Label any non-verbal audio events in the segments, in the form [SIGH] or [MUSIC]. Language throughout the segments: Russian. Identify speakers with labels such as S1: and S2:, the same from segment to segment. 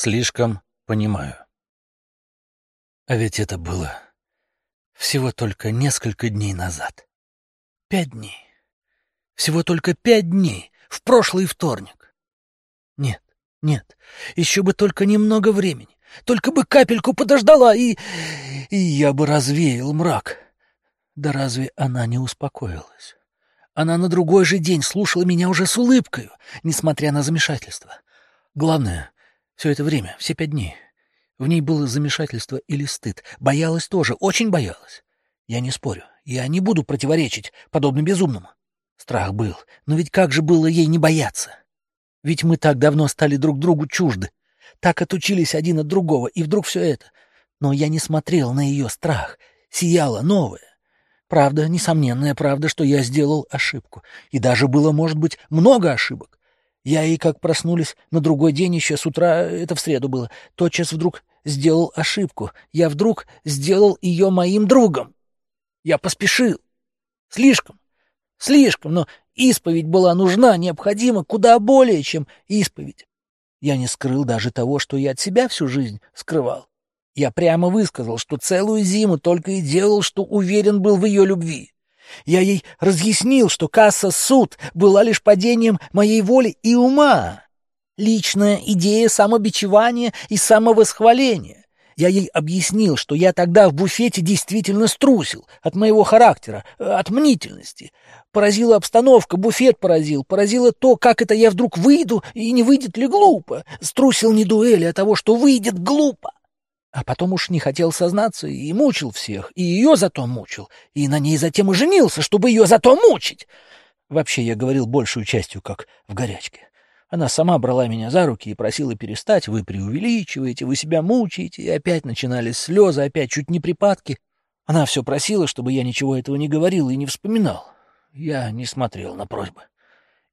S1: Слишком понимаю. А ведь это было всего только несколько дней назад. Пять дней. Всего только пять дней, в прошлый вторник. Нет, нет, еще бы только немного времени. Только бы капельку подождала, и... и я бы развеял мрак. Да разве она не успокоилась? Она на другой же день слушала меня уже с улыбкой, несмотря на замешательство. Главное, все это время, все пять дней, в ней было замешательство или стыд. Боялась тоже, очень боялась. Я не спорю, я не буду противоречить подобно безумному. Страх был, но ведь как же было ей не бояться? Ведь мы так давно стали друг другу чужды, так отучились один от другого, и вдруг все это. Но я не смотрел на ее страх, сияло новое. Правда, несомненная правда, что я сделал ошибку. И даже было, может быть, много ошибок. Я и как проснулись на другой день еще с утра, это в среду было, тотчас вдруг сделал ошибку. Я вдруг сделал ее моим другом. Я поспешил. Слишком. Слишком, но исповедь была нужна, необходима куда более, чем исповедь. Я не скрыл даже того, что я от себя всю жизнь скрывал. Я прямо высказал, что целую зиму только и делал, что уверен был в ее любви. Я ей разъяснил, что касса суд была лишь падением моей воли и ума. Личная идея самобичевания и самовосхваления. Я ей объяснил, что я тогда в буфете действительно струсил от моего характера, от мнительности. Поразила обстановка, буфет поразил, поразило то, как это я вдруг выйду и не выйдет ли глупо. Струсил не дуэли, а того, что выйдет глупо. А потом уж не хотел сознаться и мучил всех, и ее зато мучил, и на ней затем и женился, чтобы ее зато мучить. Вообще я говорил большую частью, как в горячке. Она сама брала меня за руки и просила перестать, вы преувеличиваете, вы себя мучаете, и опять начинались слезы, опять чуть не припадки. Она все просила, чтобы я ничего этого не говорил и не вспоминал. Я не смотрел на просьбы.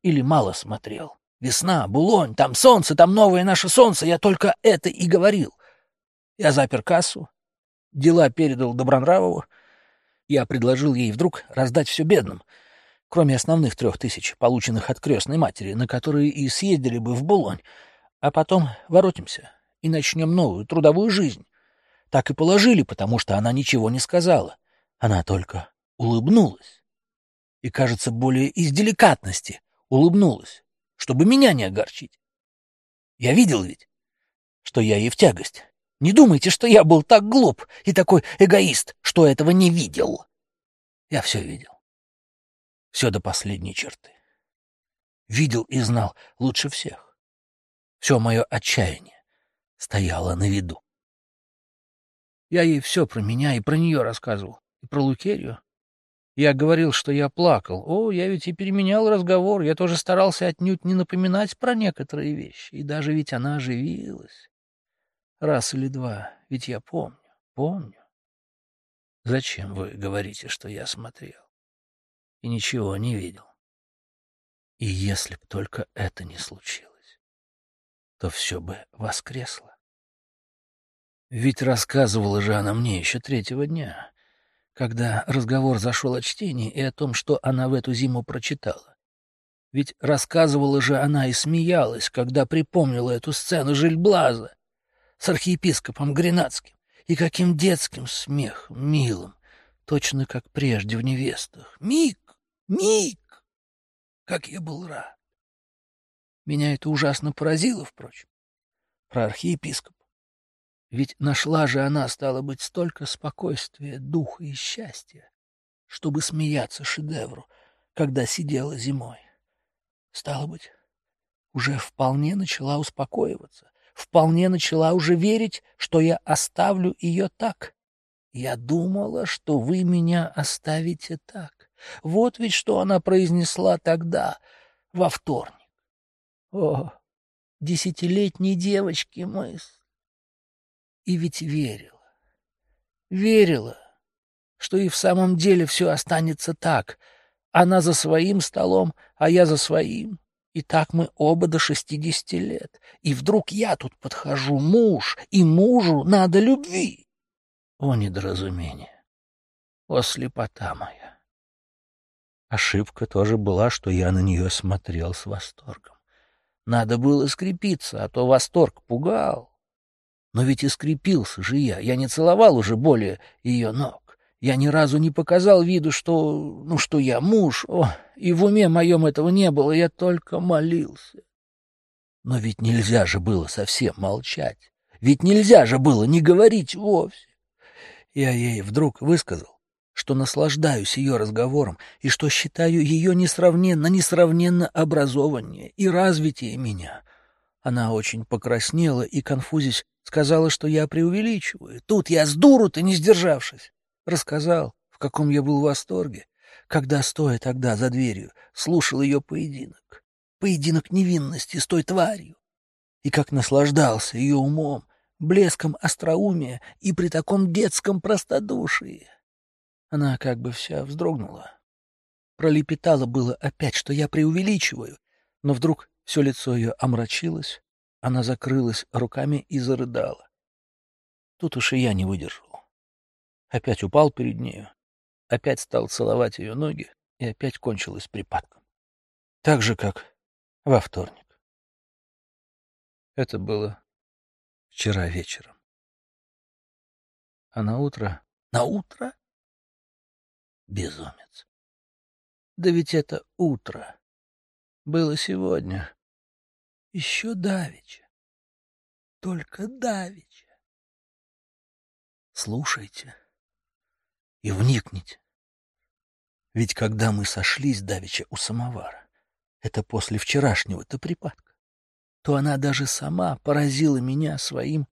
S1: Или мало смотрел. Весна, Булонь, там солнце, там новое наше солнце, я только это и говорил. Я запер кассу, дела передал Добронравову. Я предложил ей вдруг раздать все бедным, кроме основных трех тысяч, полученных от крестной матери, на которые и съездили бы в Булонь, а потом воротимся и начнем новую трудовую жизнь. Так и положили, потому что она ничего не сказала. Она только улыбнулась. И, кажется, более из деликатности улыбнулась, чтобы меня не огорчить. Я видел ведь, что я ей в тягость. Не думайте, что я был так глуп и такой эгоист, что этого не видел. Я все видел. Все до последней черты. Видел и знал лучше всех. Все мое отчаяние стояло на виду. Я ей все про меня и про нее рассказывал, и про Лукерию. Я говорил, что я плакал. О, я ведь и переменял разговор. Я тоже старался отнюдь не напоминать про некоторые вещи. И даже ведь она оживилась. Раз или два, ведь я помню, помню. Зачем вы говорите, что я смотрел и ничего не видел? И если б только это не случилось, то все бы воскресло. Ведь рассказывала же она мне еще третьего дня, когда разговор зашел о чтении и о том, что она в эту зиму прочитала. Ведь рассказывала же она и смеялась, когда припомнила эту сцену Жильблаза, с архиепископом Гренадским, и каким детским смехом, милым, точно как прежде в невестах. Миг, миг! Как я был рад! Меня это ужасно поразило, впрочем, про архиепископа. Ведь нашла же она, стало быть, столько спокойствия, духа и счастья, чтобы смеяться шедевру, когда сидела зимой. Стало быть, уже вполне начала успокоиваться, вполне начала уже верить, что я оставлю ее так. Я думала, что вы меня оставите так. Вот ведь что она произнесла тогда, во вторник. О, десятилетней девочки мысль. И ведь верила, верила, что и в самом деле все останется так. Она за своим столом, а я за своим. И так мы оба до шестидесяти лет. И вдруг я тут подхожу, муж, и мужу надо любви. О, недоразумение! О, слепота моя! Ошибка тоже была, что я на нее смотрел с восторгом. Надо было скрепиться, а то восторг пугал. Но ведь и скрепился же я, я не целовал уже более ее ног. Я ни разу не показал виду, что, ну, что я муж, о, и в уме моем этого не было, я только молился. Но ведь нельзя же было совсем молчать, ведь нельзя же было не говорить вовсе. Я ей вдруг высказал, что наслаждаюсь ее разговором и что считаю ее несравненно, несравненно образованнее и развитие меня. Она очень покраснела и, конфузясь, сказала, что я преувеличиваю. Тут я с дуру-то не сдержавшись. Рассказал, в каком я был восторге, когда, стоя тогда за дверью, слушал ее поединок. Поединок невинности с той тварью. И как наслаждался ее умом, блеском остроумия и при таком детском простодушии. Она как бы вся вздрогнула. Пролепетала было опять, что я преувеличиваю, но вдруг все лицо ее омрачилось, она закрылась руками и зарыдала. Тут уж и я не выдержал. Опять упал перед нею, опять стал целовать ее ноги, и опять кончилось припадком. Так же, как во вторник. Это было вчера вечером. А на утро... На утро? Безумец. Да ведь это утро. Было сегодня. Еще давеча. Только давеча. Слушайте и вникните. Ведь когда мы сошлись давеча у самовара, это после вчерашнего-то припадка, то она даже сама поразила меня своим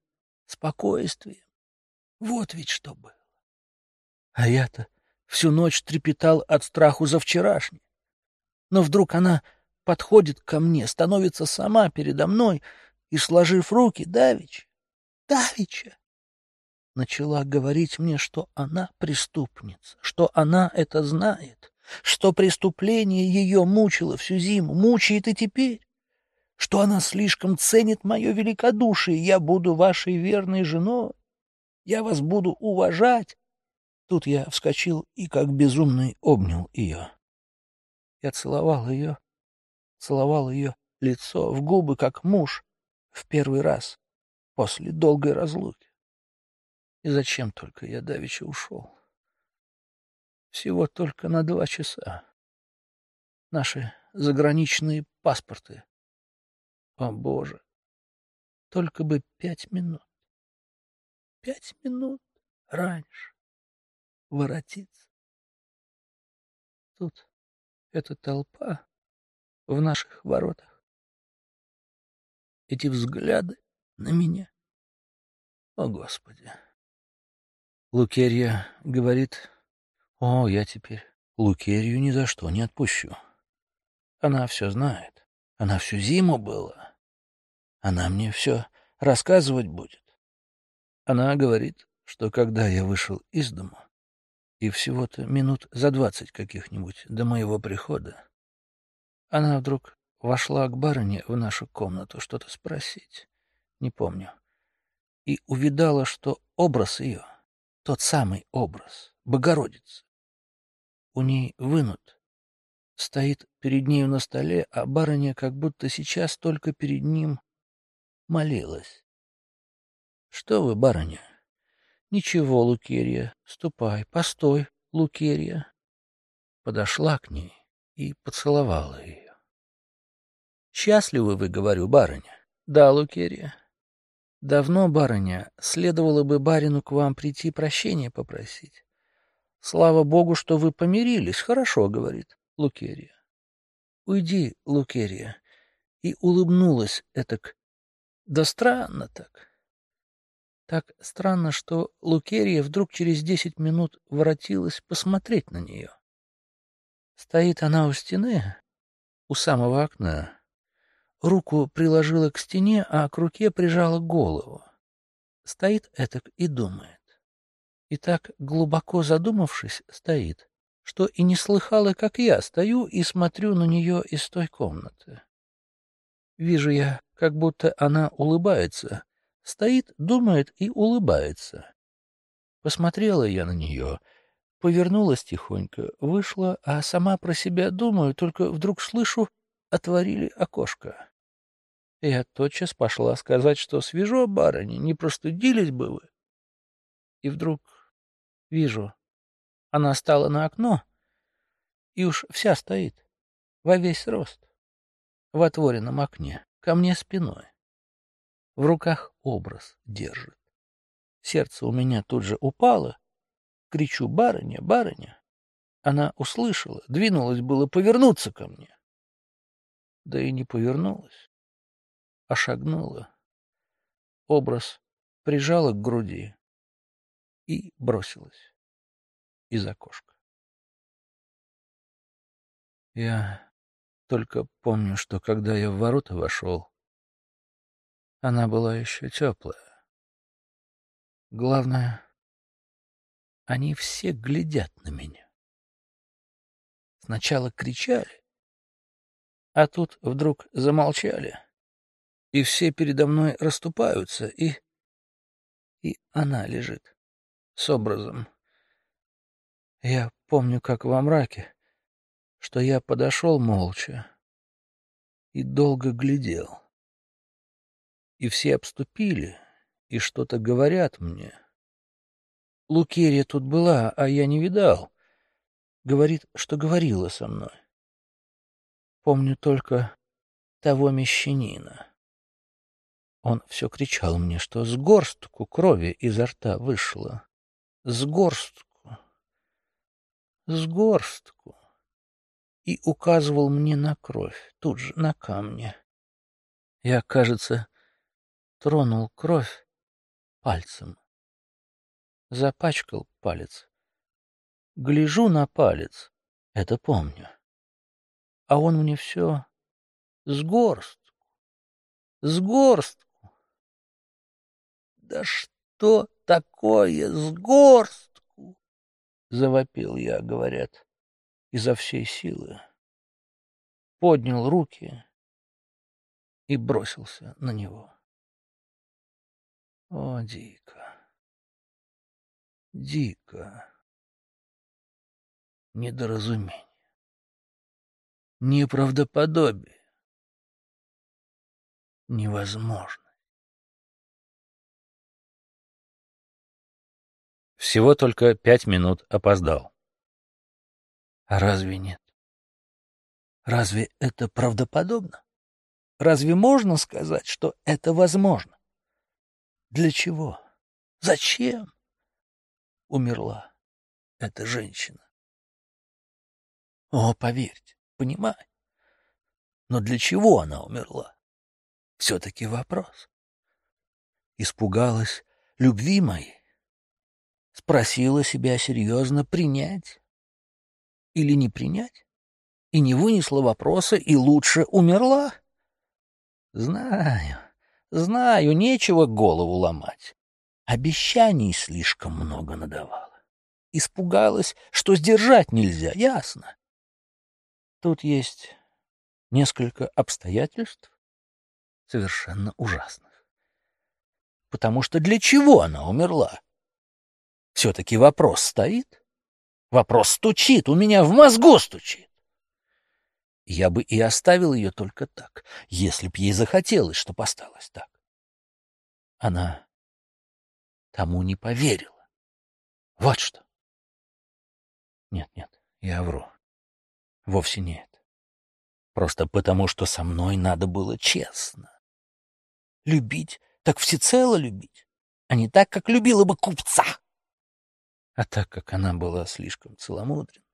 S1: спокойствием. Вот ведь что было. А я-то всю ночь трепетал от страху за вчерашний. Но вдруг она подходит ко мне, становится сама передо мной и, сложив руки, Давич, Давича, начала говорить мне, что она преступница, что она это знает, что преступление ее мучило всю зиму, мучает и теперь, что она слишком ценит мое великодушие, я буду вашей верной женой, я вас буду уважать. Тут я вскочил и, как безумный, обнял ее. Я целовал ее, целовал ее лицо в губы, как муж, в первый раз после долгой разлуки. И зачем только я давеча ушел? Всего только на два часа. Наши заграничные паспорты. О, Боже! Только бы пять минут. Пять минут раньше воротиться. Тут эта толпа в наших воротах. Эти взгляды на меня. О, Господи! Лукерья говорит, о, я теперь Лукерью ни за что не отпущу. Она все знает. Она всю зиму была. Она мне все рассказывать будет. Она говорит, что когда я вышел из дома, и всего-то минут за двадцать каких-нибудь до моего прихода, она вдруг вошла к барыне в нашу комнату что-то спросить, не помню, и увидала, что образ ее, тот самый образ, Богородицы, у ней вынут, стоит перед нею на столе, а барыня как будто сейчас только перед ним молилась. — Что вы, барыня? — Ничего, Лукерья, ступай, постой, Лукерья. Подошла к ней и поцеловала ее. Счастливы вы, говорю, барыня? Да, Лукерия. Давно, барыня, следовало бы барину к вам прийти прощения попросить. Слава богу, что вы помирились, хорошо, говорит Лукерия. Уйди, Лукерия. И улыбнулась этак. Да странно так. Так странно, что Лукерия вдруг через десять минут воротилась посмотреть на нее. Стоит она у стены, у самого окна, Руку приложила к стене, а к руке прижала голову. Стоит этак и думает. И так, глубоко задумавшись, стоит, что и не слыхала, как я стою и смотрю на нее из той комнаты. Вижу я, как будто она улыбается. Стоит, думает и улыбается. Посмотрела я на нее, повернулась тихонько, вышла, а сама про себя думаю, только вдруг слышу, отворили окошко. Я тотчас пошла сказать, что свежо, барыня, не простудились бы вы. И вдруг вижу, она стала на окно и уж вся стоит, во весь рост, в отворенном окне, ко мне спиной. В руках образ держит. Сердце у меня тут же упало. Кричу «Барыня, барыня!» Она услышала, двинулась было повернуться ко мне. Да и не повернулась а шагнула. Образ прижала к груди и бросилась из окошка. Я только помню, что когда я в ворота вошел, она была еще теплая. Главное, они все глядят на меня. Сначала кричали, а тут вдруг замолчали и все передо мной расступаются, и... И она лежит с образом. Я помню, как во мраке, что я подошел молча и долго глядел. И все обступили, и что-то говорят мне. Лукерия тут была, а я не видал. Говорит, что говорила со мной. Помню только того мещанина. Он все кричал мне, что с горстку крови изо рта вышло. С горстку. С горстку. И указывал мне на кровь, тут же на камне. Я, кажется, тронул кровь пальцем. Запачкал палец. Гляжу на палец, это помню. А он мне все с горстку, с горстку. Да что такое с горстку? Завопил я, говорят, изо всей силы. Поднял руки и бросился на него. О, дико, дико, недоразумение, неправдоподобие, невозможно. Всего только пять минут опоздал. А разве нет? Разве это правдоподобно? Разве можно сказать, что это возможно? Для чего? Зачем? Умерла эта женщина. О, поверьте, понимаю. Но для чего она умерла? Все-таки вопрос. Испугалась любви моей Спросила себя серьезно, принять или не принять? И не вынесла вопроса, и лучше умерла? Знаю, знаю, нечего голову ломать. Обещаний слишком много надавала. Испугалась, что сдержать нельзя, ясно. Тут есть несколько обстоятельств совершенно ужасных. Потому что для чего она умерла? Все-таки вопрос стоит. Вопрос стучит, у меня в мозгу стучит. Я бы и оставил ее только так, если б ей захотелось, чтоб осталось так. Она тому не поверила. Вот что. Нет, нет, я вру. Вовсе нет. Просто потому, что со мной надо было честно. Любить, так всецело любить, а не так, как любила бы купца. А так как она была слишком целомудрена,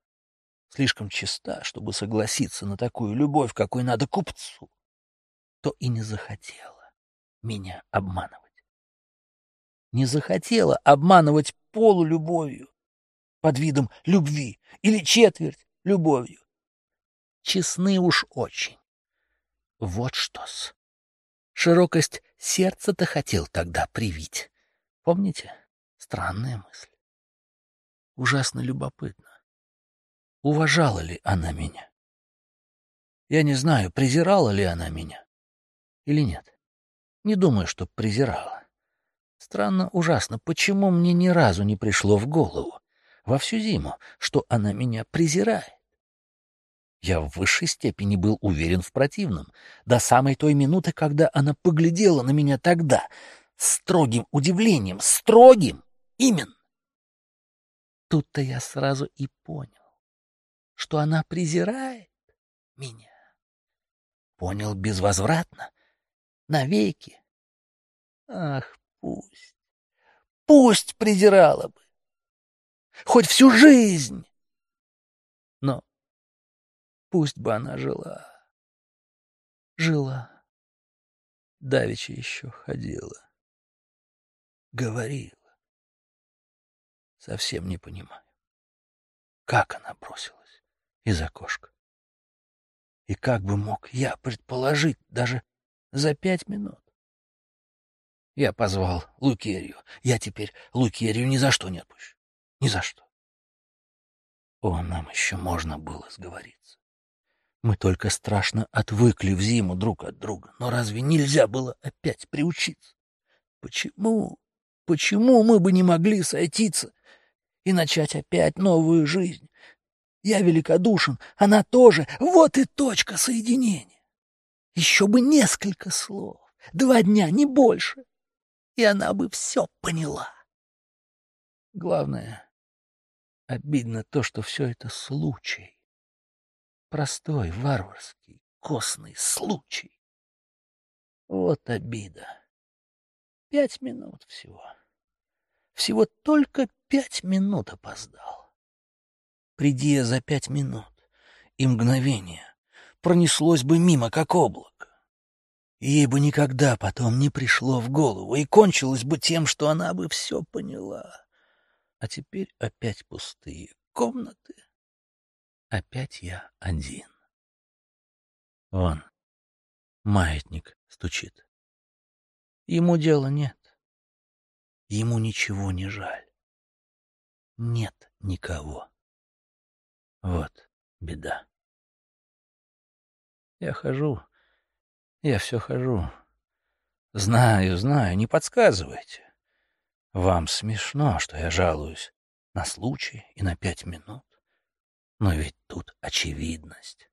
S1: слишком чиста, чтобы согласиться на такую любовь, какой надо купцу, то и не захотела меня обманывать. Не захотела обманывать полулюбовью, под видом любви или четверть любовью. Честны уж очень. Вот что-с. Широкость сердца-то хотел тогда привить. Помните? Странная мысль ужасно любопытно. Уважала ли она меня? Я не знаю, презирала ли она меня или нет. Не думаю, что презирала. Странно, ужасно, почему мне ни разу не пришло в голову во всю зиму, что она меня презирает. Я в высшей степени был уверен в противном, до самой той минуты, когда она поглядела на меня тогда, строгим удивлением, строгим, именно. Тут-то я сразу и понял, что она презирает меня. Понял безвозвратно, навеки. Ах, пусть, пусть презирала бы, хоть всю жизнь. Но пусть бы она жила, жила, давеча еще ходила, говорила. Совсем не понимаю, как она бросилась из окошка. И как бы мог я предположить даже за пять минут? Я позвал Лукерью. Я теперь Лукерью ни за что не отпущу. Ни за что. О, нам еще можно было сговориться. Мы только страшно отвыкли в зиму друг от друга. Но разве нельзя было опять приучиться? Почему? Почему мы бы не могли сойтиться и начать опять новую жизнь? Я великодушен, она тоже. Вот и точка соединения. Еще бы несколько слов. Два дня, не больше и она бы все поняла. Главное, обидно то, что все это случай. Простой, варварский, костный случай. Вот обида. Пять минут всего. Всего только пять минут опоздал. Приди я за пять минут, и мгновение пронеслось бы мимо, как облако. Ей бы никогда потом не пришло в голову, и кончилось бы тем, что она бы все поняла. А теперь опять пустые комнаты. Опять я один. Вон, маятник стучит. Ему дела нет. Ему ничего не жаль. Нет никого. Вот беда. Я хожу я все хожу. Знаю, знаю, не подсказывайте. Вам смешно, что я жалуюсь на случай и на пять минут. Но ведь тут очевидность.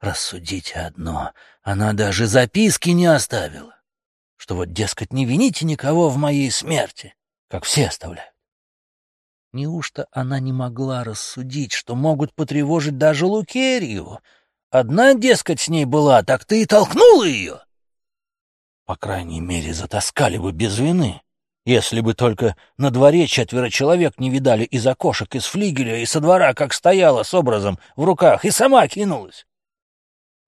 S1: Рассудите одно, она даже записки не оставила, что вот, дескать, не вините никого в моей смерти, как все оставляют. Неужто она не могла рассудить, что могут потревожить даже Лукерью, Одна, дескать, с ней была, так ты и толкнула ее. По крайней мере, затаскали бы без вины, если бы только на дворе четверо человек не видали из окошек, из флигеля и со двора, как стояла с образом в руках, и сама кинулась.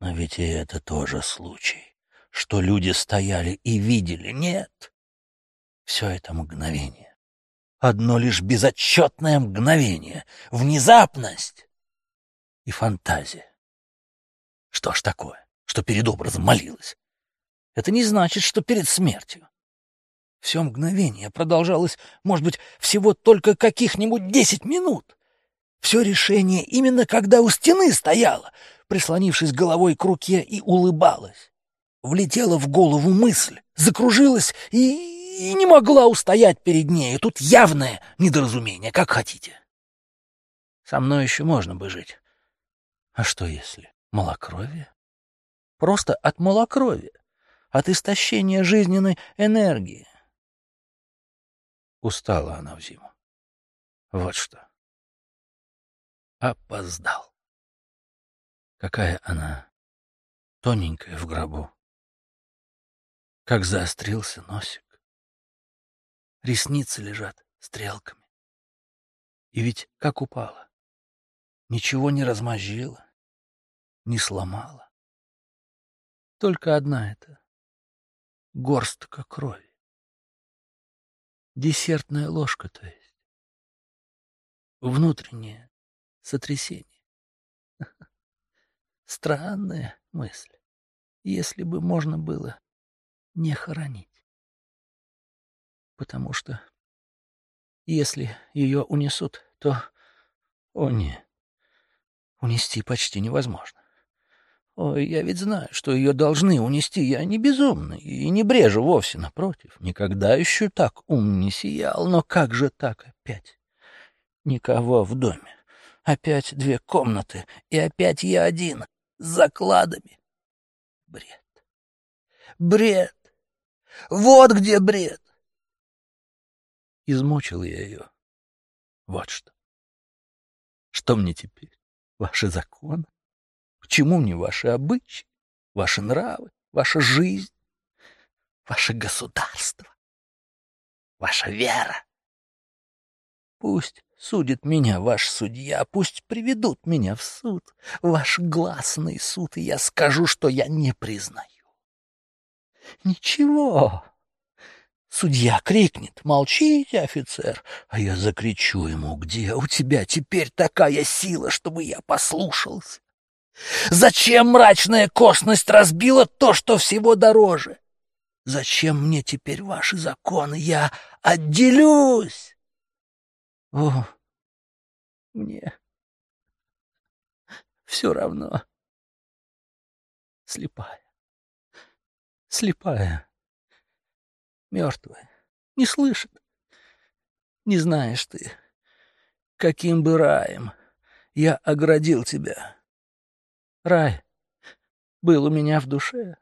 S1: Но ведь и это тоже случай, что люди стояли и видели. Нет, все это мгновение. Одно лишь безотчетное мгновение, внезапность и фантазия. Что ж такое, что перед образом молилась? Это не значит, что перед смертью. Все мгновение продолжалось, может быть, всего только каких-нибудь десять минут. Все решение именно когда у стены стояла, прислонившись головой к руке и улыбалась. Влетела в голову мысль, закружилась и, и не могла устоять перед ней. Тут явное недоразумение, как хотите. Со мной еще можно бы жить. А что если? Малокровие? Просто от малокровия, от истощения жизненной энергии. Устала она в зиму. Вот что. Опоздал. Какая она тоненькая в гробу. Как заострился носик. Ресницы лежат стрелками. И ведь как упала. Ничего не размозжила не сломала. Только одна это — горстка крови. Десертная ложка, то есть. Внутреннее сотрясение. [LAUGHS] Странная мысль, если бы можно было не хоронить. Потому что если ее унесут, то... О, нет, унести почти невозможно. Ой, я ведь знаю, что ее должны унести. Я не безумный и не брежу вовсе, напротив. Никогда еще так ум не сиял. Но как же так опять? Никого в доме. Опять две комнаты, и опять я один, с закладами. Бред. Бред. Вот где бред. Измучил я ее. Вот что. Что мне теперь? Ваши законы? К чему мне ваши обычаи, ваши нравы, ваша жизнь, ваше государство, ваша вера? Пусть судит меня ваш судья, пусть приведут меня в суд, ваш гласный суд, и я скажу, что я не признаю. Ничего. Судья крикнет «Молчите, офицер!» А я закричу ему «Где у тебя теперь такая сила, чтобы я послушался?» Зачем мрачная косность разбила то, что всего дороже? Зачем мне теперь ваши законы? Я отделюсь. О, мне все равно. Слепая. Слепая. Мертвая. Не слышит. Не знаешь ты, каким бы раем я оградил тебя. Рай был у меня в душе.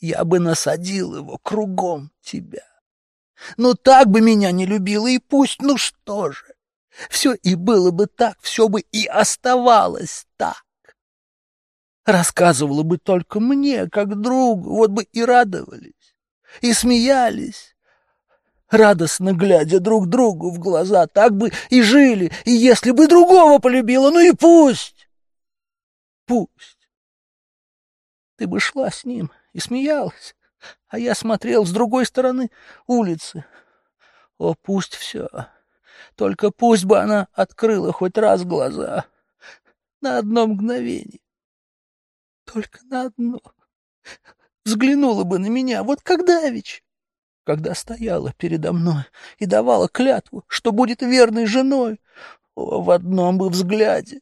S1: Я бы насадил его кругом тебя. Но так бы меня не любила, и пусть, ну что же. Все и было бы так, все бы и оставалось так. Рассказывала бы только мне, как другу, вот бы и радовались, и смеялись, радостно глядя друг другу в глаза, так бы и жили, и если бы другого полюбила, ну и пусть, пусть. Ты бы шла с ним и смеялась, а я смотрел с другой стороны улицы. О, пусть все, только пусть бы она открыла хоть раз глаза. На одно мгновение. Только на одно. Взглянула бы на меня, вот когда ведь, когда стояла передо мной и давала клятву, что будет верной женой. О, в одном бы взгляде.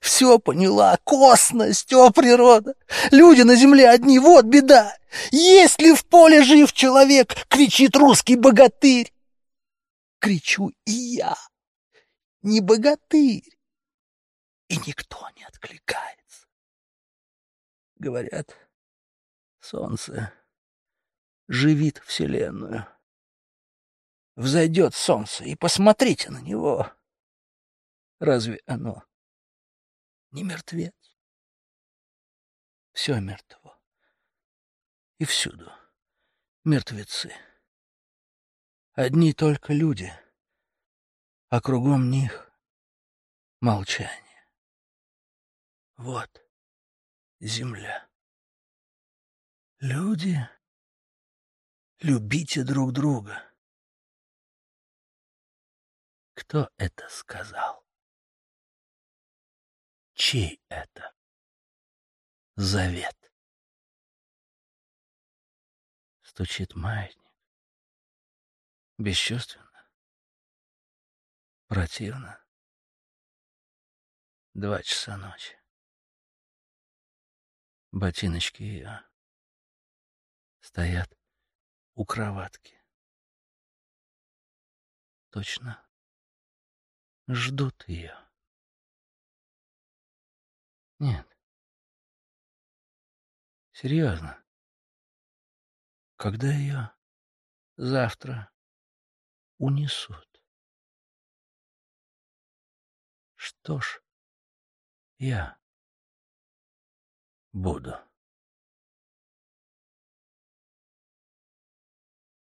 S1: Все поняла, косность, о, природа! Люди на земле одни, вот беда! Есть ли в поле жив человек, кричит русский богатырь кричу и я, не богатырь, и никто не откликается. Говорят, солнце живит вселенную. Взойдет солнце, и посмотрите на него. Разве оно не мертвец? Все мертво. И всюду мертвецы. Одни только люди, а кругом них молчание. Вот земля. Люди, любите друг друга. Кто это сказал? Чей это завет? Стучит маятник. Бесчувственно. Противно. Два часа ночи. Ботиночки ее стоят у кроватки. Точно ждут ее. Нет. Серьезно. Когда ее завтра унесут. Что ж, я буду.